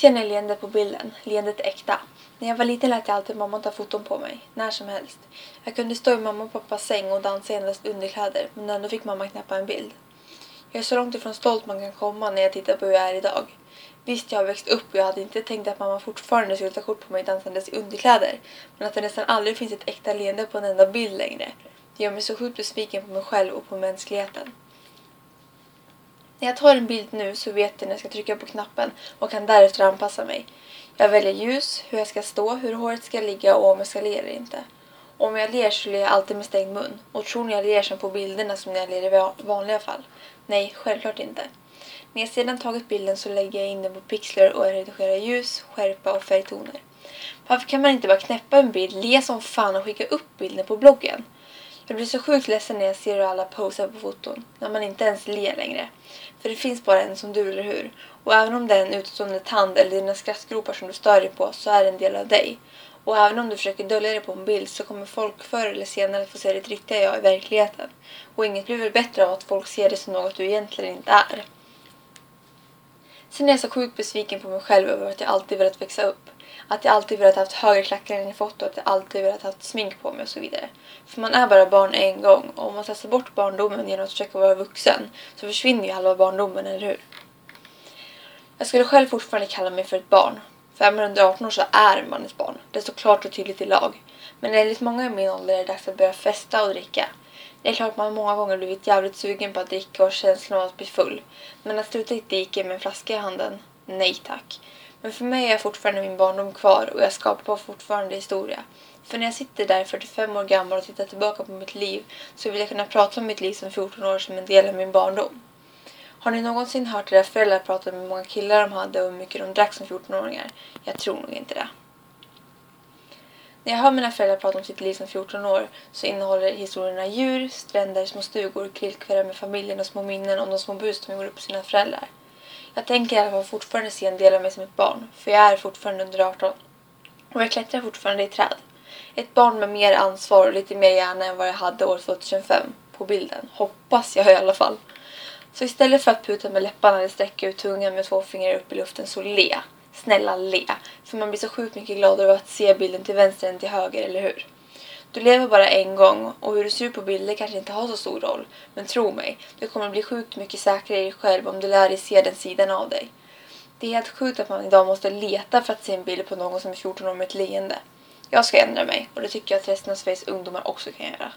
Ser ni leendet på bilden? Leendet är äkta. När jag var liten lät jag alltid mamma ta foton på mig, när som helst. Jag kunde stå i mamma och pappas säng och dansa i endast underkläder, men ändå fick mamma knäppa en bild. Jag är så långt ifrån stolt man kan komma när jag tittar på hur jag är idag. Visst, jag har växt upp och jag hade inte tänkt att mamma fortfarande skulle ta kort på mig dansandes i underkläder, men att det nästan aldrig finns ett äkta leende på en enda bild längre. Det gör mig så sjukt besviken på mig själv och på mänskligheten. När jag tar en bild nu så vet jag när jag ska trycka på knappen och kan därefter anpassa mig. Jag väljer ljus, hur jag ska stå, hur håret ska ligga och om jag ska le eller inte. Om jag ler så ler jag alltid med stängd mun. Och tror ni jag ler som på bilderna som när jag ler i vanliga fall? Nej, självklart inte. När jag sedan tagit bilden så lägger jag in den på pixlar och redigerar ljus, skärpa och färgtoner. Varför kan man inte bara knäppa en bild, le som fan och skicka upp bilden på bloggen? Jag blir så sjukt ledsen när jag ser hur alla posar på foton, när man inte ens ler längre. För det finns bara en som du, eller hur? Och även om det är en utstående tand eller dina skrattgropar som du stör dig på så är det en del av dig. Och även om du försöker dölja det på en bild så kommer folk förr eller senare få se ditt riktiga jag i verkligheten. Och inget blir väl bättre av att folk ser dig som något du egentligen inte är. Sen är jag så sjukt besviken på mig själv över att jag alltid velat växa upp. Att jag alltid velat haft högre klackar än jag fått och att jag alltid velat haft smink på mig och så vidare. För man är bara barn en gång och om man slösar bort barndomen genom att försöka vara vuxen så försvinner ju halva barndomen, eller hur? Jag skulle själv fortfarande kalla mig för ett barn. För är man under 18 år så är man ett barn. Det står klart och tydligt i lag. Men enligt många i min ålder är det dags att börja festa och dricka. Det är klart man många gånger blivit jävligt sugen på att dricka och känslan av att bli full. Men att sluta i ett dike med en flaska i handen? Nej tack. Men för mig är fortfarande min barndom kvar och jag skapar fortfarande historia. För när jag sitter där 45 år gammal och tittar tillbaka på mitt liv så vill jag kunna prata om mitt liv som 14 år som en del av min barndom. Har ni någonsin hört era föräldrar prata om hur många killar de hade och hur mycket de drack som 14-åringar? Jag tror nog inte det. När jag hör mina föräldrar prata om sitt liv som 14 år så innehåller historierna djur, stränder, små stugor, grillkvällar med familjen och små minnen om de små bus de gjorde på sina föräldrar. Jag tänker i alla fall fortfarande se en del av mig som ett barn, för jag är fortfarande under 18. Och jag klättrar fortfarande i träd. Ett barn med mer ansvar och lite mer hjärna än vad jag hade år 2005 på bilden. Hoppas jag i alla fall. Så istället för att puta med läpparna eller sträcka ut tungan med två fingrar upp i luften så le. Snälla le. För man blir så sjukt mycket gladare av att se bilden till vänster än till höger, eller hur? Du lever bara en gång och hur du ser ut på bilder kanske inte har så stor roll. Men tro mig, du kommer bli sjukt mycket säkrare i dig själv om du lär dig se den sidan av dig. Det är helt sjukt att man idag måste leta för att se en bild på någon som är 14 år med ett leende. Jag ska ändra mig och det tycker jag att resten av Sveriges ungdomar också kan göra.